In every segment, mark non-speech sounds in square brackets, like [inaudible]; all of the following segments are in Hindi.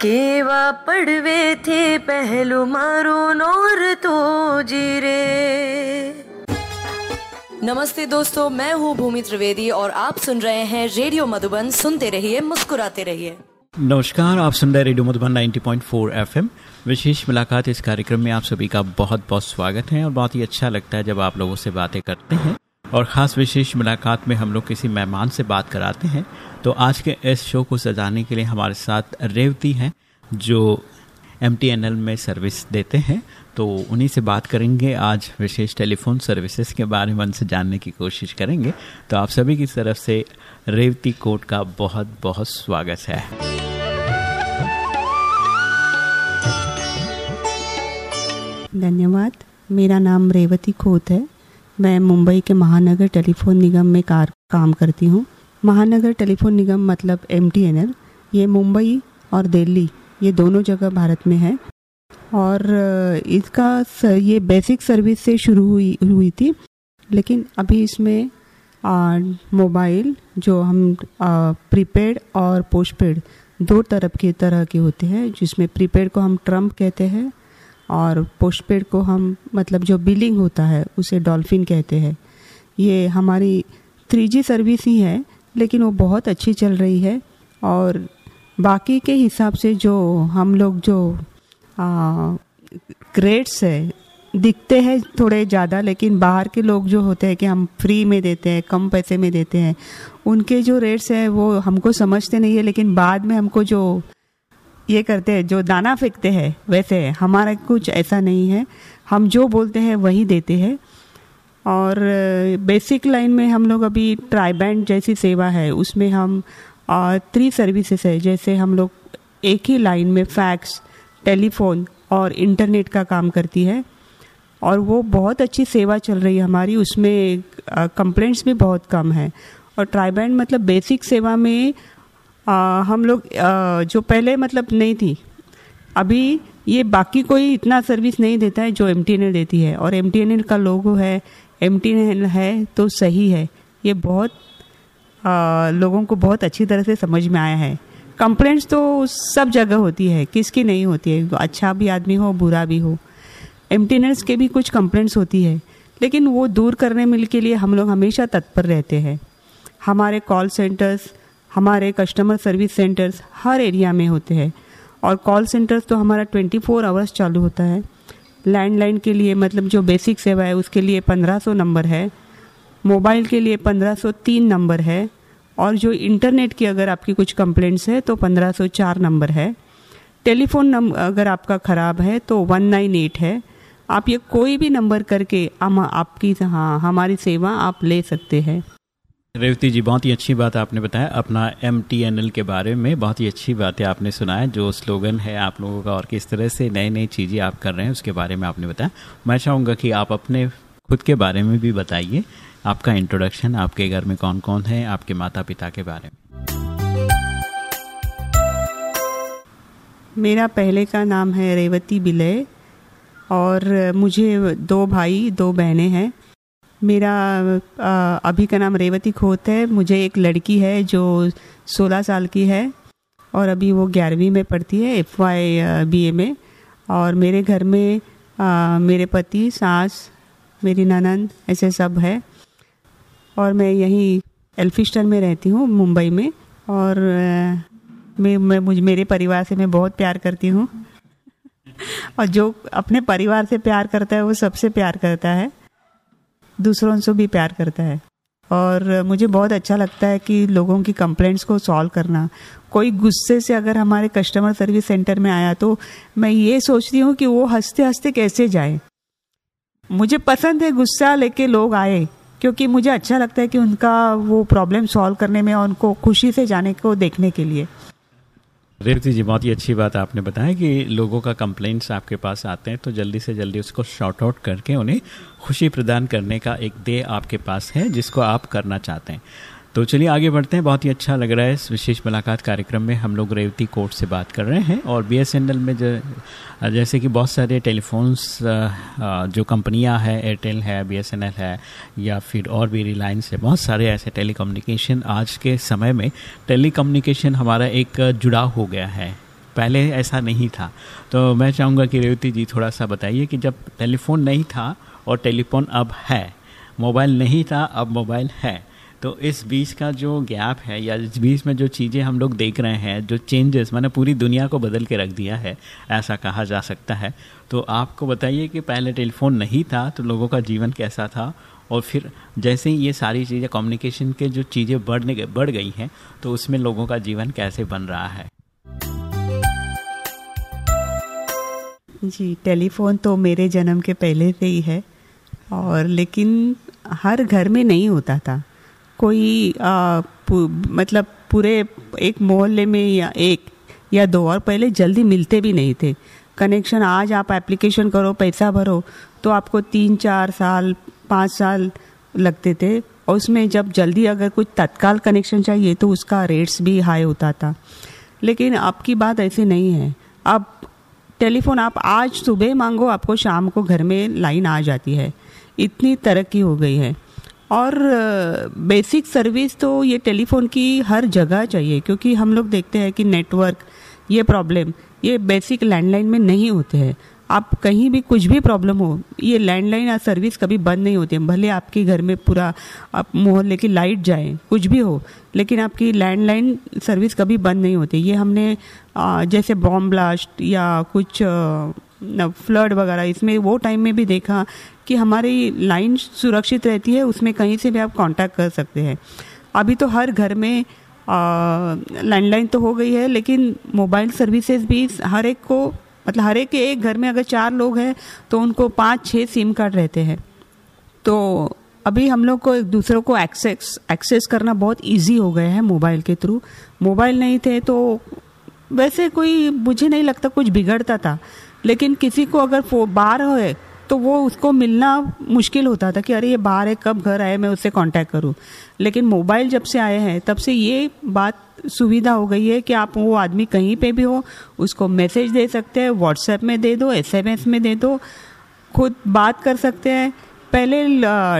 केवा पड़वे थे पहलू मारो नोर तो जीरे। नमस्ते दोस्तों मैं हूँ भूमि त्रिवेदी और आप सुन रहे हैं रेडियो मधुबन। सुनते रहिए मुस्कुराते रहिए। नमस्कार आप सुन रहे रेडियो मधुबन 90.4 एफएम। विशेष मुलाकात इस कार्यक्रम में आप सभी का बहुत बहुत स्वागत है और बहुत ही अच्छा लगता है जब आप लोगों से बातें करते हैं। और ख़ास विशेष मुलाकात में हम लोग किसी मेहमान से बात कराते हैं। तो आज के इस शो को सजाने के लिए हमारे साथ रेवती हैं, जो एमटीएनएल में सर्विस देते हैं। तो उन्हीं से बात करेंगे। आज विशेष टेलीफोन सर्विसेज़ के बारे में उनसे जानने की कोशिश करेंगे। तो आप सभी की तरफ़ से रेवती कोट का बहुत बहुत स्वागत है। धन्यवाद। मेरा नाम रेवती खोत है। मैं मुंबई के महानगर टेलीफोन निगम में कार, काम करती हूँ। महानगर टेलीफोन निगम मतलब एम ये मुंबई और दिल्ली, ये दोनों जगह भारत में है। और इसका ये बेसिक सर्विस से शुरू हुई हुई थी। लेकिन अभी इसमें मोबाइल जो हम प्रीपेड और पोस्टपेड दो तरफ़ के तरह के होते हैं, जिसमें प्रीपेड को हम ट्रंप कहते हैं और पोस्टपेड को हम मतलब जो बिलिंग होता है, उसे डॉल्फिन कहते हैं। ये हमारी थ्री सर्विस ही है, लेकिन वो बहुत अच्छी चल रही है और बाकी के हिसाब से जो हम लोग जो ग्रेड्स है, दिखते हैं थोड़े ज़्यादा, लेकिन बाहर के लोग जो होते हैं कि हम फ्री में देते हैं, कम पैसे में देते हैं, उनके जो रेट्स हैं वो हमको समझते नहीं है, लेकिन बाद में हमको जो ये करते हैं, जो दाना फेंकते हैं, वैसे है। हमारा कुछ ऐसा नहीं है। हम जो बोलते हैं, वही देते हैं। और बेसिक लाइन में हम लोग अभी ट्राईबैंड जैसी सेवा है, उसमें हम थ्री सर्विसेज़ है। जैसे हम लोग एक ही लाइन में फैक्स टेलीफोन और इंटरनेट का काम करती है। और वो बहुत अच्छी सेवा चल रही है हमारी। उसमें कंप्लेंट्स भी बहुत कम है। और ट्राईबैंड मतलब बेसिक सेवा में आ, हम लोग जो पहले मतलब नहीं थी। अभी ये बाकी कोई इतना सर्विस नहीं देता है जो एम देती है। और एम का लोगो है एम है तो सही है। ये बहुत आ, लोगों को बहुत अच्छी तरह से समझ में आया है। कंप्लेंट्स तो सब जगह होती है किसकी नहीं होती है। अच्छा भी आदमी हो बुरा भी हो। एम्प्टीनेस के भी कुछ कंप्लेंट्स होती है। लेकिन वो दूर करने मिल के लिए हम लोग हमेशा तत्पर रहते हैं। हमारे कॉल सेंटर्स हमारे कस्टमर सर्विस सेंटर्स हर एरिया में होते हैं। और कॉल सेंटर्स तो हमारा 24 फोर आवर्स चालू होता है। लैंडलाइन के लिए मतलब जो बेसिक सेवा है, उसके लिए 1500 नंबर है। मोबाइल के लिए 1503 नंबर है। और जो इंटरनेट की अगर आपकी कुछ कंप्लेंट्स है तो 1504 नंबर है। टेलीफोन नंबर अगर आपका ख़राब है तो 198 है। आप ये कोई भी नंबर करके हम आपकी हाँ हमारी सेवा आप ले सकते हैं। रेवती जी, बहुत ही अच्छी बात आपने बताया। अपना एमटीएनएल के बारे में बहुत ही अच्छी बातें आपने सुनाया। जो स्लोगन है आप लोगों का और किस तरह से नए नई चीज़ें आप कर रहे हैं, उसके बारे में आपने बताया। मैं चाहूँगा कि आप अपने खुद के बारे में भी बताइए। आपका इंट्रोडक्शन आपके घर में कौन कौन है, आपके माता पिता के बारे में। मेरा पहले का नाम है रेवती बिलय और मुझे दो भाई, दो बहनें हैं। मेरा अभी का नाम रेवती खोत है। मुझे एक लड़की है जो 16 साल की है और अभी वो ग्यारहवीं में पढ़ती है एफ़ वाई बी ए में। और मेरे घर में आ, मेरे पति सास मेरी ननंद ऐसे सब है। और मैं यहीं एल्फिस्टन में रहती हूँ मुंबई में। और मैं मैं मुझ मेरे परिवार से मैं बहुत प्यार करती हूँ। [laughs] और जो अपने परिवार से प्यार करता है वो सबसे प्यार करता है। दूसरों से भी प्यार करता है। और मुझे बहुत अच्छा लगता है कि लोगों की कंप्लेंट्स को सॉल्व करना। कोई गुस्से से अगर हमारे कस्टमर सर्विस सेंटर में आया तो मैं ये सोचती हूँ कि वो हँसते हँसते कैसे जाए। मुझे पसंद है गुस्सा लेके लोग आए, क्योंकि मुझे अच्छा लगता है कि उनका वो प्रॉब्लम सॉल्व करने में और उनको खुशी से जाने को देखने के लिए। रेवती जी, बहुत ही अच्छी बात आपने बताया कि लोगों का कंप्लेंट्स आपके पास आते हैं तो जल्दी से जल्दी उसको शॉर्ट आउट करके उन्हें खुशी प्रदान करने का एक दे आपके पास है, जिसको आप करना चाहते हैं। तो चलिए आगे बढ़ते हैं। बहुत ही अच्छा लग रहा है इस विशेष मुलाकात कार्यक्रम में। हम लोग रेवती कोर्ट से बात कर रहे हैं और बीएसएनएल में जो, जैसे कि बहुत सारे टेलीफोन्स जो कंपनियाँ हैं एयरटेल है बीएसएनएल है, या फिर और भी रिलायंस है, बहुत सारे ऐसे टेलीकम्युनिकेशन आज के समय में। टेलीकम्युनिकेशन हमारा एक जुड़ाव हो गया है। पहले ऐसा नहीं था। तो मैं चाहूँगा कि रेवती जी थोड़ा सा बताइए कि जब टेलीफोन नहीं था और टेलीफोन अब है, मोबाइल नहीं था, अब मोबाइल है। तो इस बीच का जो गैप है या इस बीच में जो चीज़ें हम लोग देख रहे हैं, जो चेंजेस मैंने पूरी दुनिया को बदल के रख दिया है, ऐसा कहा जा सकता है। तो आपको बताइए कि पहले टेलीफोन नहीं था तो लोगों का जीवन कैसा था? और फिर जैसे ही ये सारी चीज़ें कम्युनिकेशन के जो चीज़ें बढ़ने बढ़ गई हैं तो उसमें लोगों का जीवन कैसे बन रहा है? जी, टेलीफोन तो मेरे जन्म के पहले से ही है, और लेकिन हर घर में नहीं होता था। कोई आ, पु, मतलब पूरे एक मोहल्ले में या एक या दो और पहले जल्दी मिलते भी नहीं थे। कनेक्शन आज आप एप्लीकेशन करो पैसा भरो तो आपको तीन चार साल पाँच साल लगते थे। और उसमें जब जल्दी अगर कुछ तत्काल कनेक्शन चाहिए तो उसका रेट्स भी हाई होता था। लेकिन अब की बात ऐसी नहीं है। अब टेलीफोन आप आज सुबह मांगो आपको शाम को घर में लाइन आ जाती है। इतनी तरक्की हो गई है। और बेसिक सर्विस तो ये टेलीफोन की हर जगह चाहिए, क्योंकि हम लोग देखते हैं कि नेटवर्क ये प्रॉब्लम ये बेसिक लैंडलाइन में नहीं होते हैं। आप कहीं भी कुछ भी प्रॉब्लम हो, ये लैंडलाइन सर्विस कभी बंद नहीं होती है। भले आपके घर में पूरा, आप मोहल्ले की लाइट जाए, कुछ भी हो, लेकिन आपकी लैंडलाइन सर्विस कभी बंद नहीं होती। ये हमने जैसे बॉम्ब ब्लास्ट या कुछ फ्लड वगैरह, इसमें वो टाइम में भी देखा कि हमारी लाइन सुरक्षित रहती है, उसमें कहीं से भी आप कांटेक्ट कर सकते हैं। अभी तो हर घर में लैंडलाइन तो हो गई है, लेकिन मोबाइल सर्विसेज़ भी हर एक को मतलब हर एक के एक घर में अगर चार लोग हैं तो उनको पाँच छः सिम कार्ड रहते हैं। तो अभी हम लोग को एक दूसरों को एक्सेस एक्सेस करना बहुत इजी हो गया है मोबाइल के थ्रू मोबाइल नहीं थे तो वैसे कोई, मुझे नहीं लगता कुछ बिगड़ता था। लेकिन किसी को अगर बाहर हो तो वो उसको मिलना मुश्किल होता था कि अरे, ये बाहर है, कब घर आए, मैं उससे कांटेक्ट करूँ। लेकिन मोबाइल जब से आए हैं, तब से ये बात सुविधा हो गई है कि आप वो आदमी कहीं पे भी हो, उसको मैसेज दे सकते हैं व्हाट्सएप में दे दो एसएमएस में दे दो, खुद बात कर सकते हैं। पहले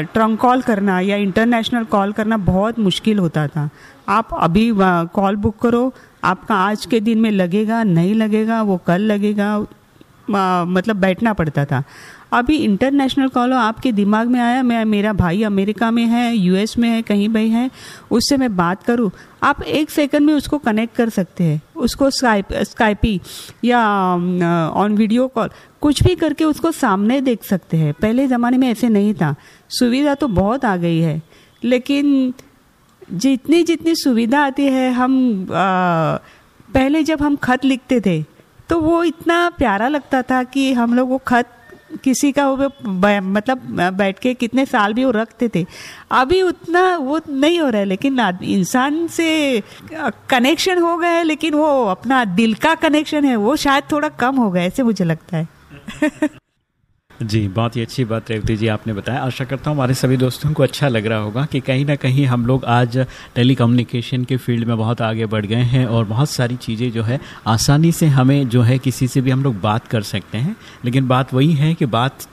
ट्रंक कॉल करना या इंटरनेशनल कॉल करना बहुत मुश्किल होता था। आप अभी कॉल बुक करो, आपका आज के दिन में लगेगा, नहीं लगेगा, वो कल लगेगा मतलब बैठना पड़ता था। अभी इंटरनेशनल कॉल आपके दिमाग में आया मैं मेरा भाई अमेरिका में है यूएस में है कहीं भाई है उससे मैं बात करूँ आप एक सेकंड में उसको कनेक्ट कर सकते हैं। उसको स्काइप स्काइपी या ऑन वीडियो कॉल कुछ भी करके उसको सामने देख सकते हैं। पहले ज़माने में ऐसे नहीं था। सुविधा तो बहुत आ गई है लेकिन जितनी जितनी सुविधा आती है हम आ, पहले जब हम खत लिखते थे तो वो इतना प्यारा लगता था कि हम लोग वो खत किसी का वो मतलब बैठ के कितने साल भी वो रखते थे। अभी उतना वो नहीं हो रहा है, लेकिन इंसान से कनेक्शन हो गया है, लेकिन वो अपना दिल का कनेक्शन है, वो शायद थोड़ा कम हो गया ऐसे मुझे लगता है। [laughs] जी, बहुत ही अच्छी बात रेवती जी आपने बताया। आशा करता हूँ हमारे सभी दोस्तों को अच्छा लग रहा होगा कि कहीं ना कहीं हम लोग आज टेली कम्युनिकेशन के फ़ील्ड में बहुत आगे बढ़ गए हैं और बहुत सारी चीज़ें जो है, आसानी से हमें जो है किसी से भी हम लोग बात कर सकते हैं। लेकिन बात वही है कि बात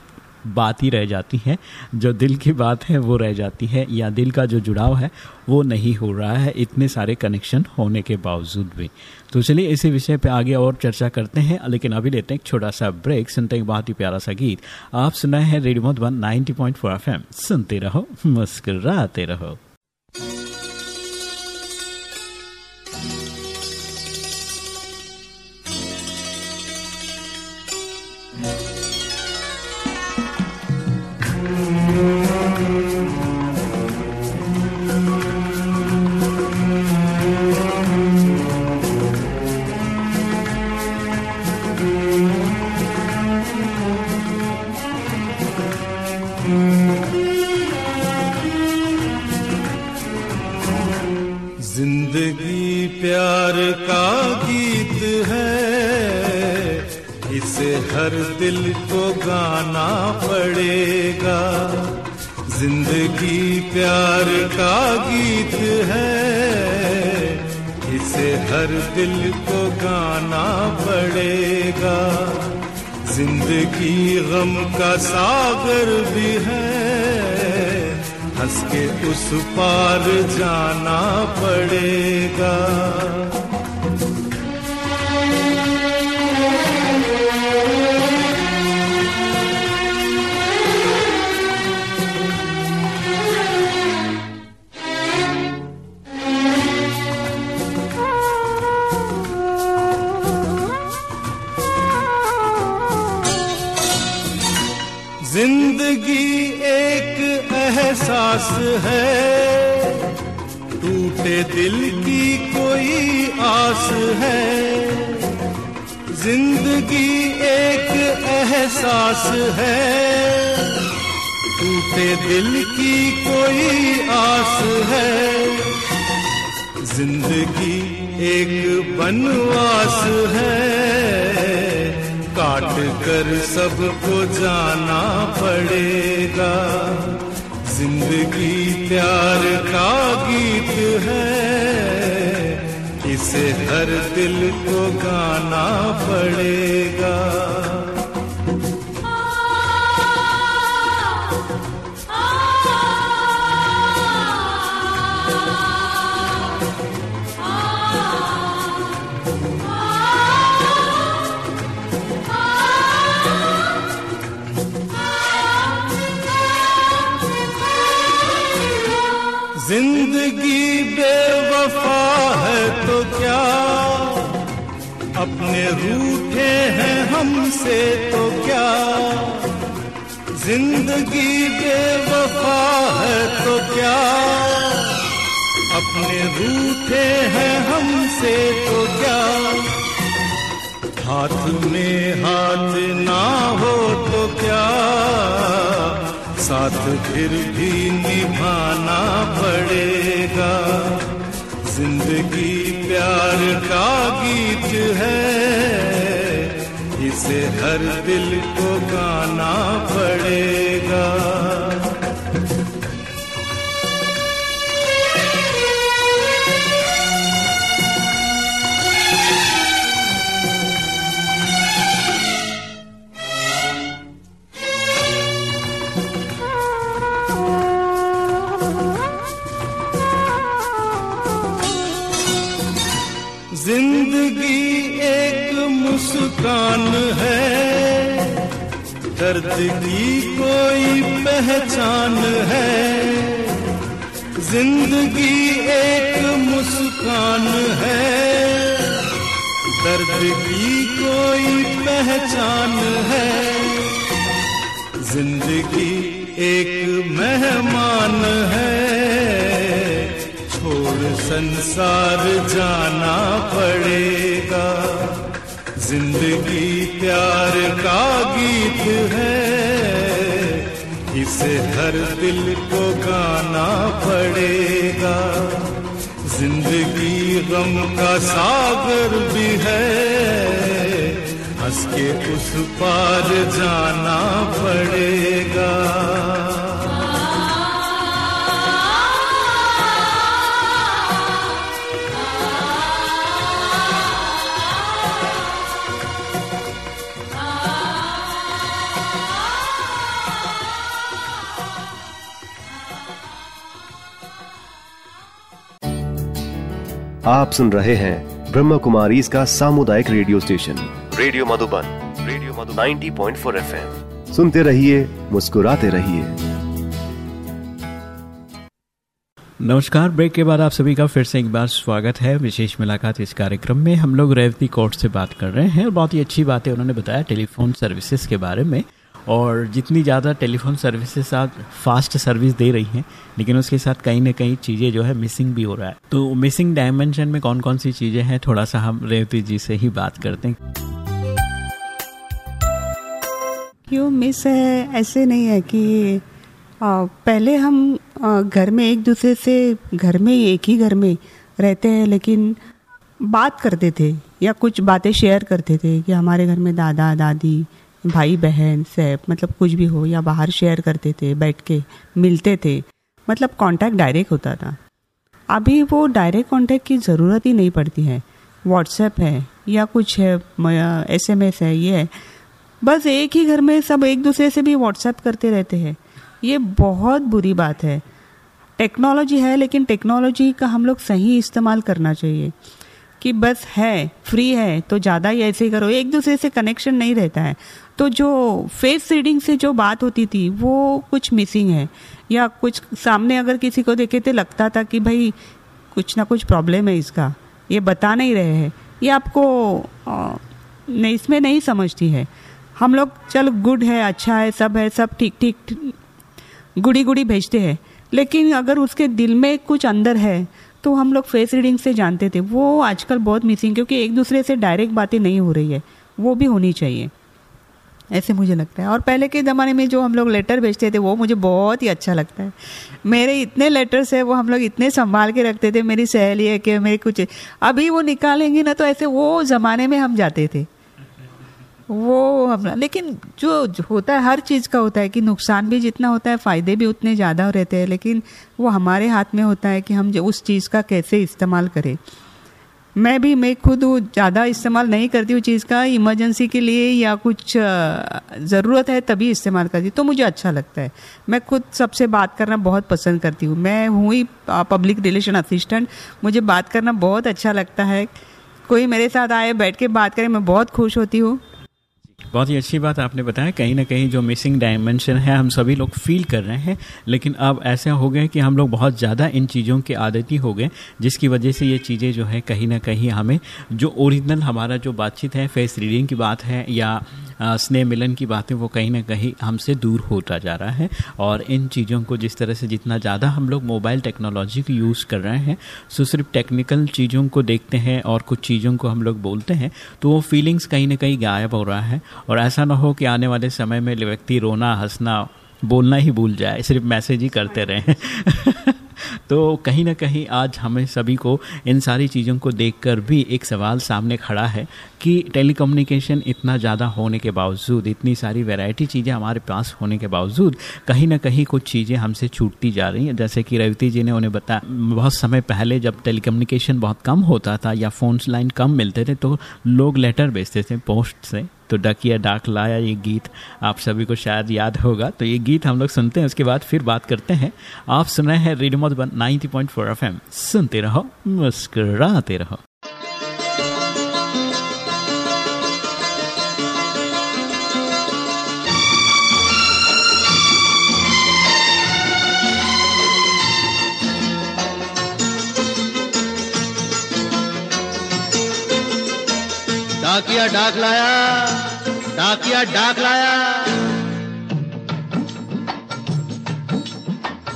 बात ही रह जाती है, जो दिल की बात है, वो रह जाती है, या दिल का जो जुड़ाव है, वो नहीं हो रहा है, इतने सारे कनेक्शन होने के बावजूद भी। तो चलिए, इसी विषय पे आगे और चर्चा करते हैं, लेकिन अभी लेते हैं एक छोटा सा ब्रेक सुनते हैं बहुत ही प्यारा सा गीत। आप सुनाए हैं रेडियो मधुबन 90.4 एफएम। सुनते रहो, मुस्कराते रहो। हर दिल को गाना पड़ेगा। ज़िंदगी प्यार का गीत है। इसे हर दिल को गाना पड़ेगा। ज़िंदगी गम का सागर भी है। हंस के उस पार जाना पड़ेगा। एहसास है। टूटे दिल की कोई आस है। ज़िंदगी एक एहसास है। टूटे दिल की कोई आस है। ज़िंदगी एक बनवास है। काट कर सबको जाना पड़ेगा। ज़िंदगी प्यार का गीत है। इसे हर दिल को गाना पड़ेगा। अपने रूठे हैं हमसे तो क्या? ज़िंदगी बेवफा है तो क्या? अपने रूठे हैं हमसे तो क्या? हाथ में हाथ ना हो तो क्या? साथ फिर भी निभाना पड़ेगा। ज़िंदगी प्यार का गीत है। इसे हर दिल को गाना पड़ेगा। दर्द की कोई पहचान है। ज़िंदगी एक मुस्कान है। दर्द की कोई पहचान है। ज़िंदगी एक मेहमान है। छोड़ संसार जाना पड़ेगा। ज़िंदगी प्यार का गीत है। इसे हर दिल को गाना पड़ेगा। ज़िंदगी गम का सागर भी है। हंस के उस पार जाना पड़ेगा। आप सुन रहे हैं ब्रह्म कुमारी इसका सामुदायिक radio station. Radio Madhuban radio Madhuban. 90.4 FM. सुनते रहिए मुस्कुराते रहिए। नमस्कार ब्रेक के बाद आप सभी का फिर से एक बार स्वागत है। विशेष मुलाकात इस कार्यक्रम में हम लोग रेवती कोर्ट से बात कर रहे हैं और बहुत ही अच्छी बातें उन्होंने बताया टेलीफोन सर्विसेज़ के बारे में। और जितनी ज़्यादा टेलीफोन सर्विसेज़ आप फास्ट सर्विस दे रही हैं लेकिन उसके साथ कहीं ना कहीं चीज़ें जो है मिसिंग भी हो रहा है। तो मिसिंग डायमेंशन में कौन कौन सी चीज़ें हैं थोड़ा सा हम रेवती जी से ही बात करते हैं। क्यों मिस है? ऐसे नहीं है कि आ, पहले हम आ, घर में एक दूसरे से घर में एक ही घर में रहते हैं लेकिन बात करते थे या कुछ बातें शेयर करते थे कि हमारे घर में दादा दादी भाई बहन सैब मतलब कुछ भी हो या बाहर शेयर करते थे, बैठ के, मिलते थे मतलब कांटेक्ट डायरेक्ट होता था। अभी वो डायरेक्ट कांटेक्ट की ज़रूरत ही नहीं पड़ती है। व्हाट्सएप है या कुछ है एस एम एस है, ये है। बस एक ही घर में सब एक दूसरे से भी व्हाट्सएप करते रहते हैं। ये बहुत बुरी बात है। टेक्नोलॉजी है, लेकिन टेक्नोलॉजी का हम लोग सही इस्तेमाल करना चाहिए। कि बस है फ्री है तो ज़्यादा ही ऐसे ही करो। एक दूसरे से कनेक्शन नहीं रहता है। तो जो फेस रीडिंग से जो बात होती थी, वो कुछ मिसिंग है। या कुछ सामने अगर किसी को देखे तो लगता था कि भाई, कुछ ना कुछ प्रॉब्लम है इसका। ये बता नहीं रहे हैं। ये आपको नहीं, इसमें नहीं समझती है। हम लोग, चल गुड है अच्छा है, सब है, सब ठीक ठीक गुड़ी गुड़ी भेजते हैं। लेकिन अगर उसके दिल में कुछ अंदर है तो हम लोग फेस रीडिंग से जानते थे। वो आजकल बहुत मिसिंग क्योंकि एक दूसरे से डायरेक्ट बातें नहीं हो रही है। वो भी होनी चाहिए। ऐसे मुझे लगता है। और पहले के ज़माने में जो हम लोग लेटर भेजते थे, वो मुझे बहुत ही अच्छा लगता है। मेरे इतने लेटर्स है, वो हम लोग इतने संभाल के रखते थे। मेरी सहेली है कि मेरे कुछ, अभी वो निकालेंगे ना तो ऐसे वो ज़माने में हम जाते थे। वो हम लेकिन जो, होता है हर चीज़ का होता है कि नुकसान भी जितना होता है फ़ायदे भी उतने ज़्यादा रहते हैं। लेकिन वो हमारे हाथ में होता है कि हम उस चीज़ का कैसे इस्तेमाल करें। मैं भी मैं खुद ज़्यादा इस्तेमाल नहीं करती हूँ चीज़ का इमरजेंसी के लिए या कुछ ज़रूरत है तभी इस्तेमाल करती तो मुझे अच्छा लगता है। मैं खुद सबसे बात करना बहुत पसंद करती हूँ। मैं हूँ ही पब्लिक रिलेशन असिस्टेंट मुझे बात करना बहुत अच्छा लगता है। कोई मेरे साथ आए बैठ के बात करे मैं बहुत खुश होती हूँ। बहुत ही अच्छी बात आपने बताया। कहीं ना कहीं जो मिसिंग डायमेंशन है, हम सभी लोग फील कर रहे हैं, लेकिन अब ऐसा हो गया कि हम लोग बहुत ज़्यादा इन चीज़ों के आदती हो गए, जिसकी वजह से ये चीज़ें जो है कहीं ना कहीं हमें, जो ओरिजिनल हमारा जो बातचीत है फेस रीडिंग की बात है, या स्नेह मिलन की बातें वो कहीं ना कहीं हमसे दूर होता जा रहा है और इन चीज़ों को जिस तरह से जितना ज़्यादा हम लोग मोबाइल टेक्नोलॉजी को यूज़ कर रहे हैं, सो सिर्फ़ टेक्निकल चीज़ों को देखते हैं और कुछ चीज़ों को हम लोग बोलते हैं तो वो फीलिंग्स कहीं ना कहीं गायब हो रहा है। और ऐसा ना हो कि आने वाले समय में व्यक्ति रोना, हंसना, बोलना ही भूल जाए, सिर्फ़ मैसेज ही करते रहें। [laughs] [laughs] तो कहीं ना कहीं आज हमें सभी को इन सारी चीज़ों को देखकर भी एक सवाल सामने खड़ा है कि टेलीकम्युनिकेशन इतना ज़्यादा होने के बावजूद, इतनी सारी वैरायटी चीज़ें हमारे पास होने के बावजूद, कहीं ना कहीं कुछ चीज़ें हमसे छूटती जा रही हैं। जैसे कि रविती जी ने उन्हें बताया, बहुत समय पहले जब टेलीकम्युनिकेशन बहुत कम होता था या फ़ोन लाइन कम मिलते थे तो लोग लेटर भेजते थे पोस्ट से तो डकिया डाक लाया ये गीत। आप सभी को शायद याद होगा। तो ये गीत हम लोग सुनते हैं, उसके बाद फिर बात करते हैं। आप सुन रहे हैं रेडियो मधुबन 90.4 एफएम सुनते रहो, मुस्कराते रहो। डाकिया डाक लाया, डाकिया डाक लाया।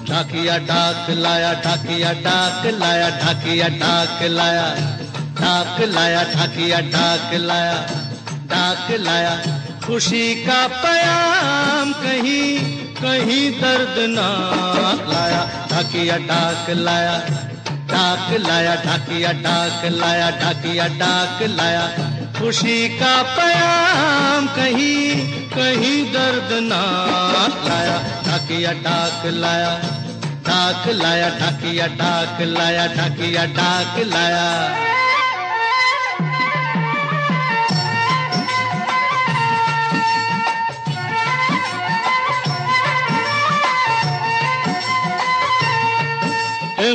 डाकिया डाक लाया ढाकिया डाक लाया ढाकिया डाक लाया डाक लाया ढाकिया डाक लाया डाक लाया। खुशी का पयाम कहीं कहीं दर्द ना लाया। ढाकिया डाक लाया डाक लाया ढाकिया डाक लाया ढाकिया डाक लाया। खुशी का पयाम कहीं कहीं दर्द ना लाया। ढाकिया डाक लाया डाक लाया ढाकिया डाक लाया ढाकिया डाक लाया।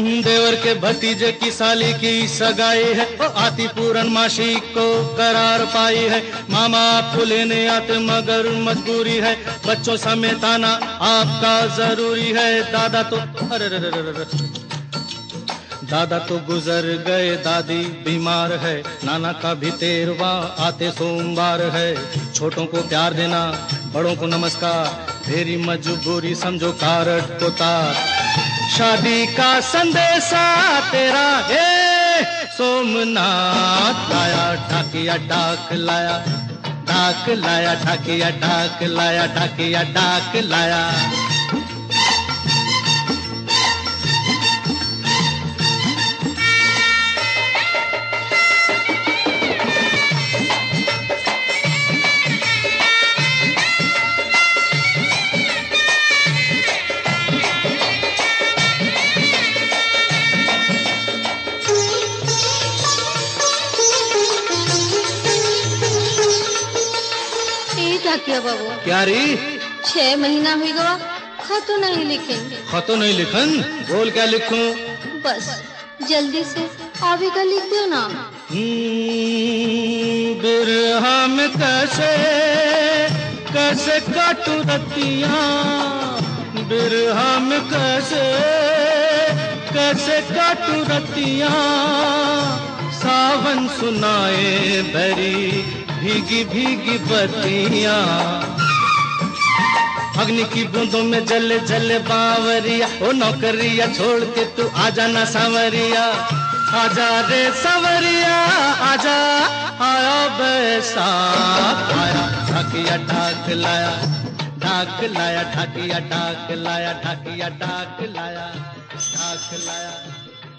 देवर के भतीजे की साली की सगाई है। आती पूरन मासी को करार पाई है। मामा आपको लेने आते मगर मजबूरी है। बच्चों समेत आना आपका ज़रूरी है। दादा तो अरे दादा तो गुजर गए, दादी बीमार है। नाना का भी तेरवा आते सोमवार है। छोटों को प्यार देना, बड़ों को नमस्कार। तेरी मजबूरी समझो कारट को तार। शादी का संदेशा तेरा हे। सोमनाथ लाया, ढाकिया, डाक लाया डाक लाया, ढाकिया, डाक लाया, ढाकिया, डाक लाया। किया बाबू? क्या री छह महीना हुई गवा खत नहीं लिखे। खतो नहीं लिखन? बोल क्या लिखूं? बस जल्दी से आवे का लिख दो ना। बिरहा में कैसे कैसे काटू रतिया? बिरहा में कैसे कैसे काटू रतिया? सावन सुनाए बरी भीगी भीगी बत्तियाँ अग्नि की बूंदों में जले जले बावरिया। ओ नौकरिया छोड़ के तू आजा ना सांवरिया। आजा रे सांवरिया आजा आया बैसाख। आया ढाकिया, ढाक लाया ढाक लाया, ढाकिया, ढाक लाया, ढाकिया, ढाक लाया ढाक लाया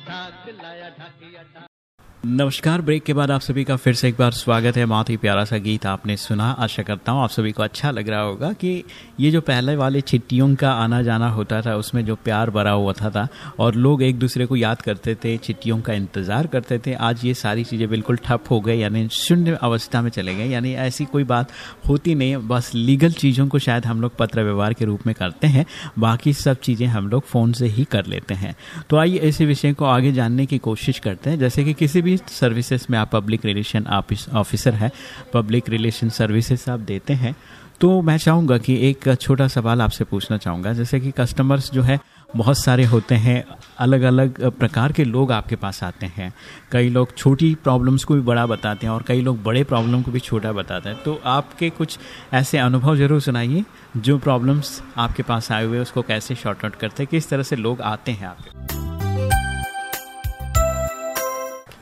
ढाक लाया, ढाकिया, ढाक। नमस्कार ब्रेक के बाद आप सभी का फिर से एक बार स्वागत है। बहुत ही प्यारा सा गीत आपने सुना। आशा करता हूँ आप सभी को अच्छा लग रहा होगा कि ये जो पहले वाले चिट्ठियों का आना जाना होता था उसमें जो प्यार भरा हुआ था, था और लोग एक दूसरे को याद करते थे चिट्ठियों का इंतज़ार करते थे आज ये सारी चीज़ें बिल्कुल ठप हो गई यानी शून्य अवस्था में चले गए। यानी ऐसी कोई बात होती नहीं बस लीगल चीज़ों को शायद हम लोग पत्र व्यवहार के रूप में करते हैं बाकी सब चीज़ें हम लोग फ़ोन से ही कर लेते हैं। तो आइए ऐसे विषय को आगे जानने की कोशिश करते हैं। जैसे कि किसी भी सर्विसेज़ में आप पब्लिक रिलेशन ऑफिसर है पब्लिक रिलेशन सर्विसेज़ आप देते हैं तो मैं चाहूँगा कि एक छोटा सवाल आपसे पूछना चाहूँगा। जैसे कि कस्टमर्स जो है, बहुत सारे होते हैं अलग अलग प्रकार के लोग आपके पास आते हैं। कई लोग छोटी प्रॉब्लम्स को भी बड़ा बताते हैं और कई लोग बड़े प्रॉब्लम को भी छोटा बताते हैं। तो आपके कुछ ऐसे अनुभव ज़रूर सुनाइए, जो प्रॉब्लम्स आपके पास आए हुए उसको कैसे शॉर्ट आउट करते हैं, किस तरह से लोग आते हैं आपके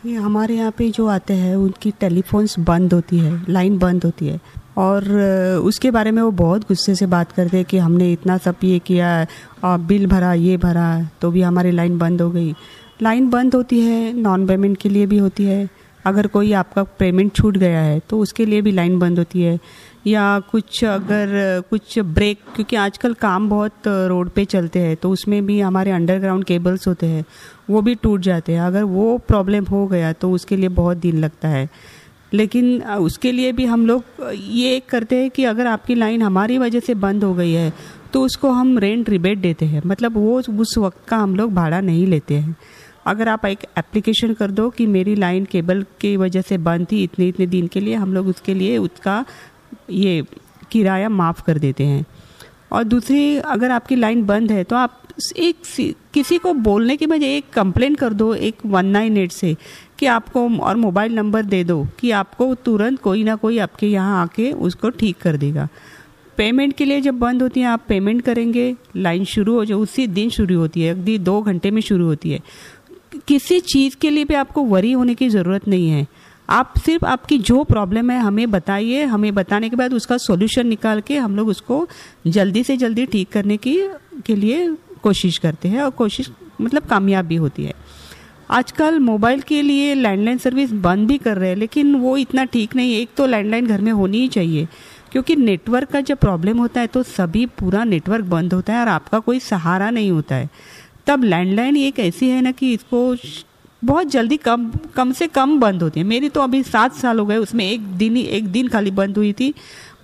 ये हमारे यहाँ पे जो आते हैं, उनकी टेलीफोन्स बंद होती है लाइन बंद होती है। और उसके बारे में वो बहुत गुस्से से बात करते हैं कि हमने इतना सब ये किया और बिल भरा, ये भरा तो भी हमारी लाइन बंद हो गई। लाइन बंद होती है नॉन पेमेंट के लिए भी होती है। अगर कोई आपका पेमेंट छूट गया है तो उसके लिए भी लाइन बंद होती है। या कुछ अगर, कुछ ब्रेक क्योंकि आजकल काम बहुत रोड पे चलते हैं तो उसमें भी हमारे अंडरग्राउंड केबल्स होते हैं, वो भी टूट जाते हैं। अगर वो प्रॉब्लम हो गया तो उसके लिए बहुत दिन लगता है। लेकिन उसके लिए भी हम लोग ये करते हैं कि अगर आपकी लाइन हमारी वजह से बंद हो गई है तो उसको हम रेंट रिबेट देते हैं। मतलब वो उस वक्त का हम लोग भाड़ा नहीं लेते हैं। अगर आप एक एप्लीकेशन कर दो कि मेरी लाइन केबल की के वजह से बंद थी इतने इतने दिन के लिए, हम लोग उसके लिए उसका ये किराया माफ़ कर देते हैं। और दूसरी, अगर आपकी लाइन बंद है तो आप एक किसी को बोलने की बजाय एक कंप्लेन कर दो, एक वन नाइन एट से, कि आपको, और मोबाइल नंबर दे दो, कि आपको तुरंत कोई ना कोई आपके यहाँ आके उसको ठीक कर देगा। पेमेंट के लिए जब बंद होती है, आप पेमेंट करेंगे, लाइन शुरू हो जाए, उसी दिन शुरू होती है, अगली दो घंटे में शुरू होती है। किसी चीज़ के लिए भी आपको वरी होने की ज़रूरत नहीं है। आप सिर्फ़ आपकी जो प्रॉब्लम है, हमें बताइए। हमें बताने के बाद उसका सॉल्यूशन निकाल के हम लोग उसको जल्दी से जल्दी ठीक करने की, के लिए कोशिश करते हैं और कोशिश मतलब कामयाब भी होती है। आजकल मोबाइल के लिए लैंडलाइन सर्विस बंद भी कर रहे हैं, लेकिन वो इतना ठीक नहीं है। एक तो लैंडलाइन घर में होनी ही चाहिए, क्योंकि नेटवर्क का जब प्रॉब्लम होता है तो सभी पूरा नेटवर्क बंद होता है और आपका कोई सहारा नहीं होता है। तब लैंडलाइन एक ऐसी है ना कि इसको बहुत जल्दी कम कम से कम बंद होती है। मेरी तो अभी सात साल हो गए, उसमें एक दिन ही, एक दिन खाली बंद हुई थी।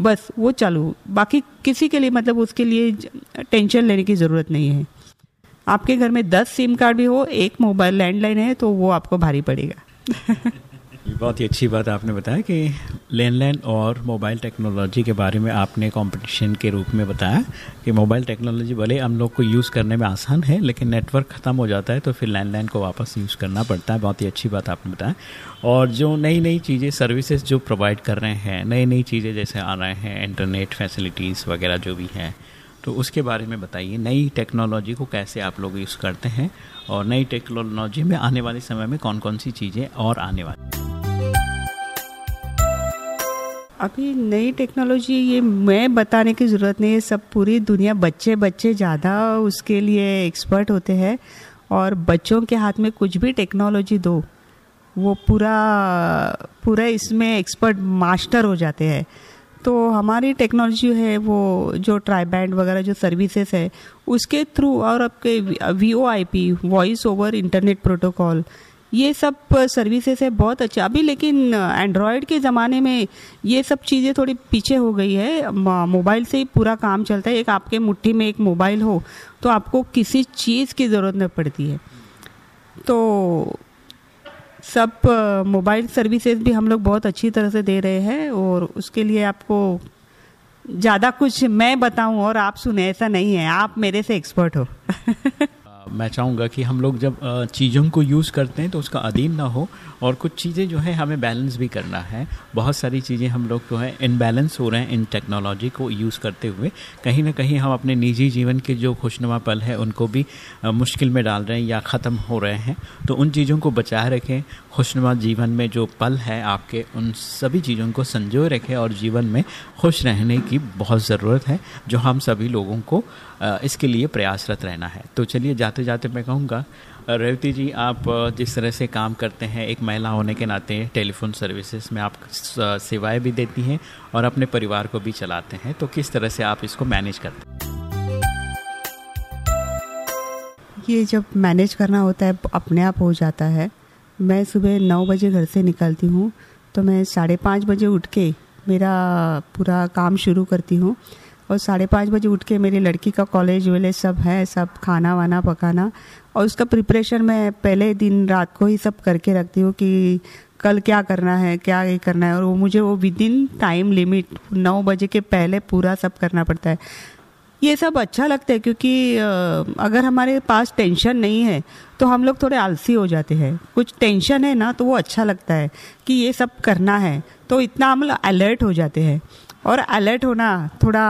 बस वो चालू। बाकी किसी के लिए मतलब उसके लिए टेंशन लेने की ज़रूरत नहीं है। आपके घर में दस सिम कार्ड भी हो, एक मोबाइल लैंडलाइन है तो वो आपको भारी पड़ेगा। [laughs] बहुत ही अच्छी बात आपने बताया कि लैंडलाइन और मोबाइल टेक्नोलॉजी के बारे में आपने कंपटीशन के रूप में बताया कि मोबाइल टेक्नोलॉजी भले हम लोग को यूज़ करने में आसान है, लेकिन नेटवर्क ख़त्म हो जाता है तो फिर लैंडलाइन को वापस यूज़ करना पड़ता है। बहुत ही अच्छी बात आपने बताया। और जो नई नई चीज़ें सर्विसेज़ जो प्रोवाइड कर रहे हैं नई नई चीज़ें जैसे आ रहे हैं इंटरनेट फैसिलिटीज़ वगैरह जो भी हैं तो उसके बारे में बताइए, नई टेक्नोलॉजी को कैसे आप लोग यूज़ करते हैं और नई टेक्नोलॉजी में आने वाले समय में कौन कौन सी चीज़ें और आने वाली अभी नई टेक्नोलॉजी ये मैं बताने की ज़रूरत नहीं है, सब पूरी दुनिया बच्चे बच्चे ज़्यादा उसके लिए एक्सपर्ट होते हैं और बच्चों के हाथ में कुछ भी टेक्नोलॉजी दो, वो पूरा पूरा इसमें एक्सपर्ट मास्टर हो जाते हैं। तो हमारी टेक्नोलॉजी है वो जो ट्राई बैंड वगैरह जो सर्विसेज़ है, उसके थ्रू और आपके V O I P voice over internet protocol ये सब सर्विसेज़ है, बहुत अच्छा। अभी लेकिन एंड्रॉयड के ज़माने में ये सब चीज़ें थोड़ी पीछे हो गई है। मोबाइल से ही पूरा काम चलता है। एक आपके मुट्ठी में एक मोबाइल हो तो आपको किसी चीज़ की ज़रूरत नहीं पड़ती है। तो सब मोबाइल सर्विसेज़ भी हम लोग बहुत अच्छी तरह से दे रहे हैं और उसके लिए आपको ज़्यादा कुछ मैं बताऊँ और आप सुने, ऐसा नहीं है। आप मेरे से एक्सपर्ट हो। [laughs] मैं चाहूँगा कि हम लोग जब चीज़ों को यूज़ करते हैं तो उसका अधीन ना हो और कुछ चीज़ें जो है हमें बैलेंस भी करना है। बहुत सारी चीज़ें हम लोग जो है इनबैलेंस हो रहे हैं इन टेक्नोलॉजी को यूज़ करते हुए। कहीं ना कहीं हम अपने निजी जीवन के जो खुशनुमा पल है उनको भी मुश्किल में डाल रहे हैं या ख़त्म हो रहे हैं। तो उन चीज़ों को बचाए रखें, खुशनुमा जीवन में जो पल है आपके, उन सभी चीज़ों को संजोए रखें और जीवन में खुश रहने की बहुत ज़रूरत है, जो हम सभी लोगों को इसके लिए प्रयासरत रहना है। तो चलिए जाते जाते जाते मैं कहूँगा रेवती जी, आप जिस तरह से काम करते हैं, एक महिला होने के नाते टेलीफोन सर्विसेज़ में आप सेवाएँ भी देती हैं और अपने परिवार को भी चलाते हैं तो किस तरह से आप इसको मैनेज करते हैं? ये जब मैनेज करना होता है, अपने आप हो जाता है। मैं सुबह नौ बजे घर से निकलती हूँ तो मैं साढ़े पाँच बजे उठ के मेरा पूरा काम शुरू करती हूँ। और साढ़े पाँच बजे उठ के मेरी लड़की का कॉलेज वॉलेज सब है, सब खाना वाना पकाना। और उसका प्रिपरेशन मैं पहले दिन रात को ही सब करके रखती हूँ कि कल क्या करना है, क्या ये करना है। और वो मुझे वो विद इन टाइम लिमिट नौ बजे के पहले पूरा सब करना पड़ता है। ये सब अच्छा लगता है क्योंकि अगर हमारे पास टेंशन नहीं है तो हम लोग थोड़े आलसी हो जाते हैं। कुछ टेंशन है ना तो वो अच्छा लगता है कि ये सब करना है तो इतना हम अलर्ट हो जाते हैं। और अलर्ट होना थोड़ा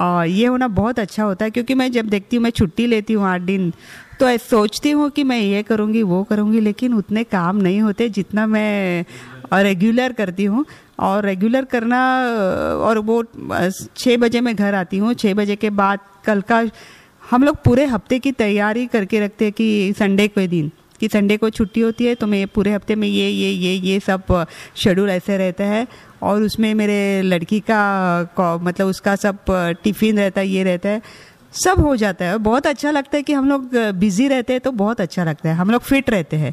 आ, ये होना बहुत अच्छा होता है क्योंकि मैं जब देखती हूँ मैं छुट्टी लेती हूँ आठ दिन तो ऐसा सोचती हूँ कि मैं ये करूँगी वो करूँगी लेकिन उतने काम नहीं होते जितना मैं रेगुलर करती हूँ। और रेगुलर करना और वो छः बजे मैं घर आती हूँ छः बजे के बाद कल का हम लोग पूरे हफ़्ते की तैयारी करके रखते हैं कि संडे के दिन कि संडे को छुट्टी होती है तो मैं पूरे हफ़्ते में ये ये ये ये सब शेड्यूल ऐसे रहता है। और उसमें मेरे लड़की का मतलब उसका सब टिफ़िन रहता है ये रहता है सब हो जाता है। बहुत अच्छा लगता है कि हम लोग बिज़ी रहते हैं तो बहुत अच्छा लगता है। हम लोग फिट रहते हैं।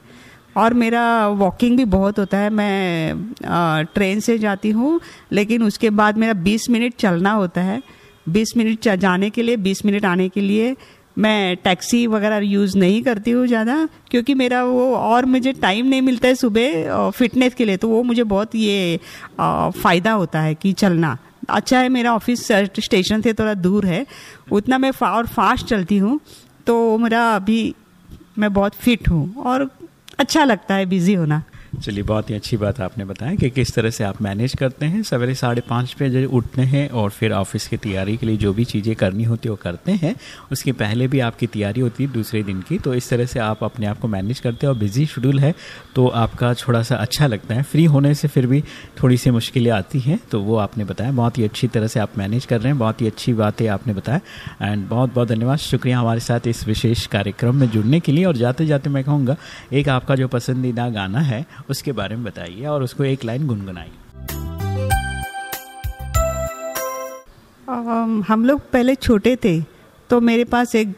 और मेरा वॉकिंग भी बहुत होता है। मैं आ, ट्रेन से जाती हूँ लेकिन उसके बाद मेरा 20 मिनट चलना होता है। 20 मिनट जाने के लिए 20 मिनट आने के लिए। मैं टैक्सी वगैरह यूज़ नहीं करती हूँ ज़्यादा क्योंकि मेरा वो और मुझे टाइम नहीं मिलता है सुबह फिटनेस के लिए। तो वो मुझे बहुत ये फ़ायदा होता है कि चलना। अच्छा है मेरा ऑफ़िस स्टेशन से थोड़ा दूर है। उतना मैं फा, और फास्ट चलती हूँ तो मेरा अभी मैं बहुत फिट हूँ और अच्छा लगता है बिज़ी होना। चलिए, बहुत ही अच्छी बात आपने बताया कि किस तरह से आप मैनेज करते हैं। सवेरे साढ़े पाँच बजे उठते हैं और फिर ऑफ़िस की तैयारी के लिए जो भी चीज़ें करनी होती है, वो करते हैं। उसके पहले भी आपकी तैयारी होती है दूसरे दिन की तो इस तरह से आप अपने आप को मैनेज करते हैं और बिज़ी शेड्यूल है तो आपका थोड़ा सा अच्छा लगता है। फ्री होने से फिर भी थोड़ी सी मुश्किलें आती हैं तो वो आपने बताया। बहुत ही अच्छी तरह से आप मैनेज कर रहे हैं, बहुत ही अच्छी बातें आपने बताया। एंड बहुत बहुत धन्यवाद। शुक्रिया हमारे साथ इस विशेष कार्यक्रम में जुड़ने के लिए। और जाते जाते मैं कहूँगा, एक आपका जो पसंदीदा गाना है उसके बारे में बताइए और उसको एक लाइन गुनगुनाइए। हम लोग पहले छोटे थे तो मेरे पास एक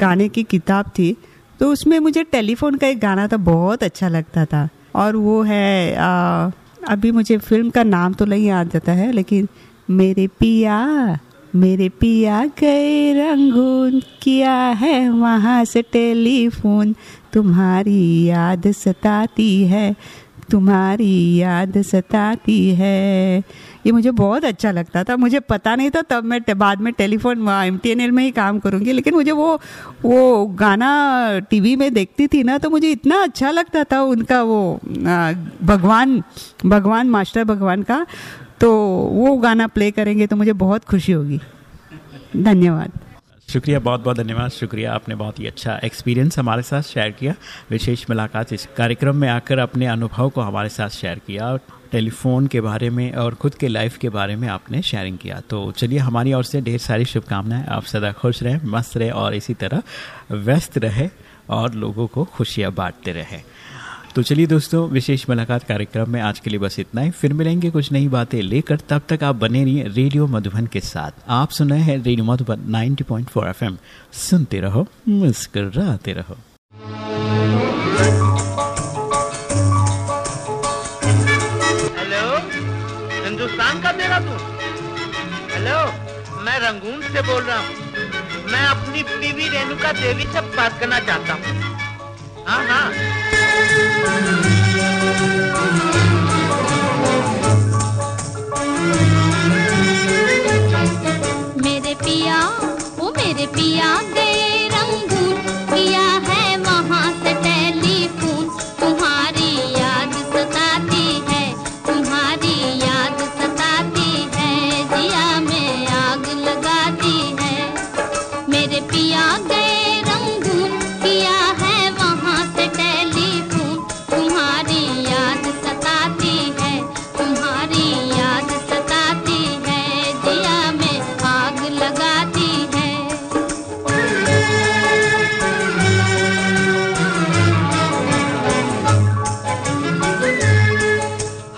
गाने की किताब थी तो उसमें मुझे टेलीफोन का एक गाना था बहुत अच्छा लगता था। और वो है आ, अभी मुझे फ़िल्म का नाम तो नहीं याद जाता है लेकिन मेरे पिया मेरे पिया गए रंगून किया है वहाँ से टेलीफोन। तुम्हारी याद सताती है, तुम्हारी याद सताती है। ये मुझे बहुत अच्छा लगता था। मुझे पता नहीं था, तब मैं बाद में telephone M T N L में ही काम करूँगी, लेकिन मुझे वो वो गाना टीवी में देखती थी ना तो मुझे इतना अच्छा लगता था उनका वो भगवान भगवान, मास्टर भगवान का तो वो गाना प्ले करेंगे तो मुझे बहुत खुशी होगी। धन्यवाद। शुक्रिया, बहुत बहुत धन्यवाद। शुक्रिया, आपने बहुत ही अच्छा एक्सपीरियंस हमारे साथ शेयर किया। विशेष मुलाकात इस कार्यक्रम में आकर अपने अनुभव को हमारे साथ शेयर किया टेलीफोन के बारे में और खुद के लाइफ के बारे में आपने शेयरिंग किया। तो चलिए, हमारी ओर से ढेर सारी शुभकामनाएँ। आप सदा खुश रहें, मस्त रहें और इसी तरह व्यस्त रहे और लोगों को खुशियाँ बांटते रहें। तो चलिए दोस्तों, विशेष मुलाकात कार्यक्रम में आज के लिए बस इतना ही। फिर मिलेंगे कुछ नई बातें लेकर। तब तक आप बने रहिए रेडियो मधुबन के साथ। आप सुन रहे हैं रेडियो मधुबन 90.4 एफएम। सुनते रहो, मुस्कराते रहो। हेलो, हिंदुस्तान का हेलो, मैं रंगून से बोल रहा हूँ। मैं अपनी बीवी रेणुका देवी से बात करना चाहता हूँ। हाँ हाँ मेरे पिया ओ मेरे पिया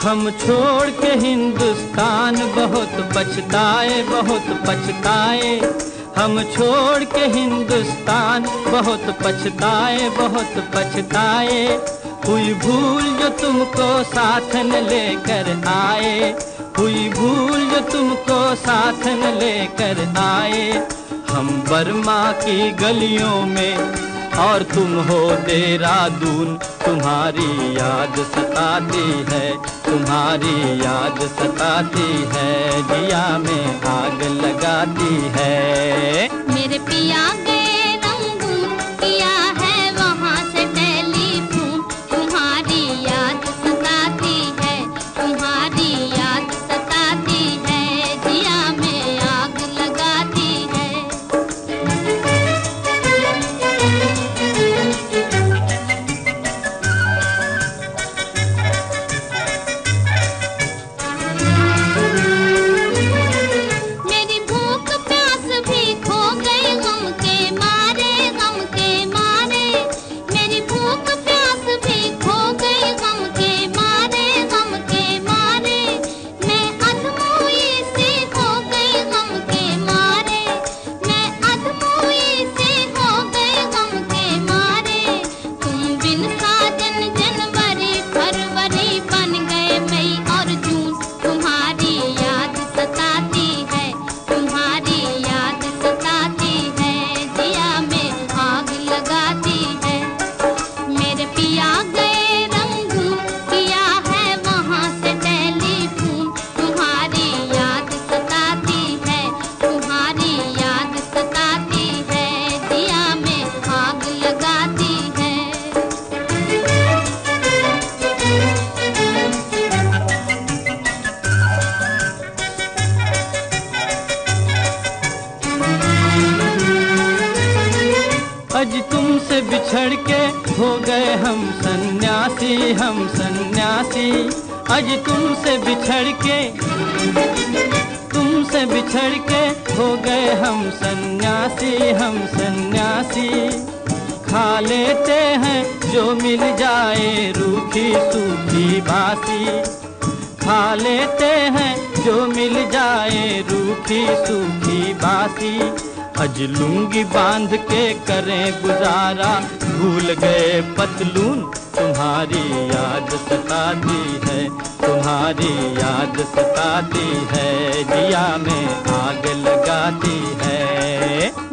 छोड़ के हिंदुस्तान बहुत पछताए बहुत पछताए। हम छोड़ के हिंदुस्तान बहुत पछताए बहुत पछताए। हुई भूल जो तुमको साथ न लेकर आए। हुई भूल जो तुमको साथ न लेकर आए। हम बर्मा की गलियों में और तुम हो देहरादून तुम्हारी याद सताती है, तुम्हारी याद सताती है दिया में आग लगाती है। मेरे पिया अज तुमसे बिछड़ के हो गए हम सन्यासी हम सन्यासी। आज तुमसे बिछड़ के, तुमसे बिछड़ के हो गए हम सन्यासी हम सन्यासी। खा लेते हैं जो मिल जाए रूखी सूखी बासी। खा लेते हैं जो मिल जाए रूखी सूखी बासी। अज लूँगी बाँध के करें गुजारा। भूल गए पतलून, तुम्हारी याद सताती है। तुम्हारी याद सताती है दिया में आग लगाती है।